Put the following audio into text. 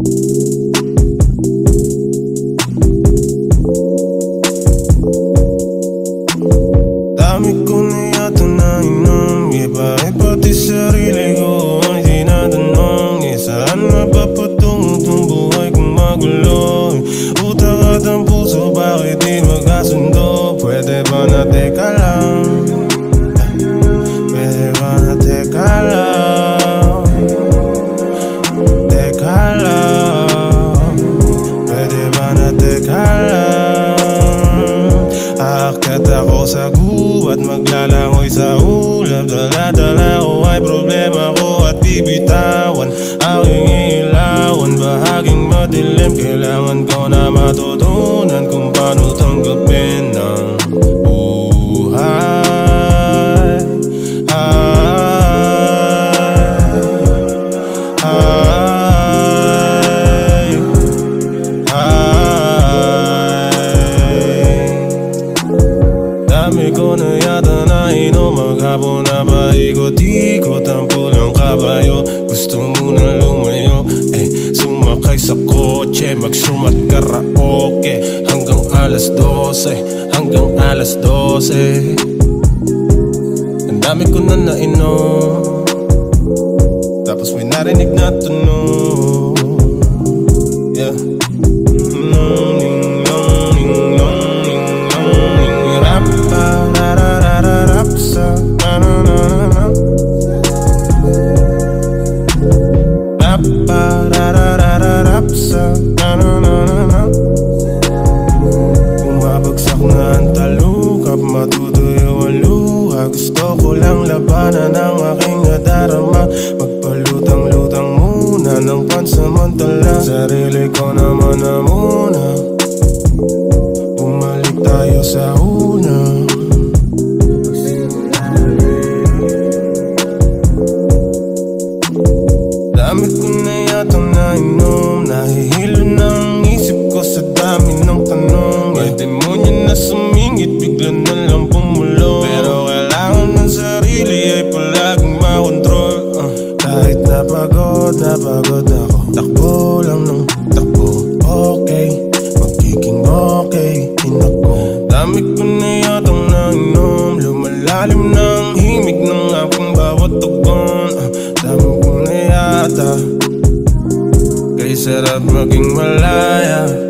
Dami ko na yata na inom Iba ay pati sarili ko Ay tinatanong Eh saan magulo Utak at ang puso Bakit di magkasundo lang Aakyat ako sa gubat Maglalangoy sa ulap Dala-dala ko ay problema ko At bibitawan Aking ilawan Bahaging madilim Kailangan ko na matutunan Kung paano tanggapin Dami ko na yata na inom Maghapon na paikot-ikot Ang pulang kabayo Gusto mo na lumayo Eh, sumakay sa kotse Magsumat karaoke Hanggang alas 12 Hanggang alas 12 Ang dami ko na nainom Tapos may narinig na tunog Yeah Bumalik tayo sa una Dami ko na yatang nainom Lumalalim ng himig ng aking bawat tugon uh, Dami ko na yata Kay sarap maging malaya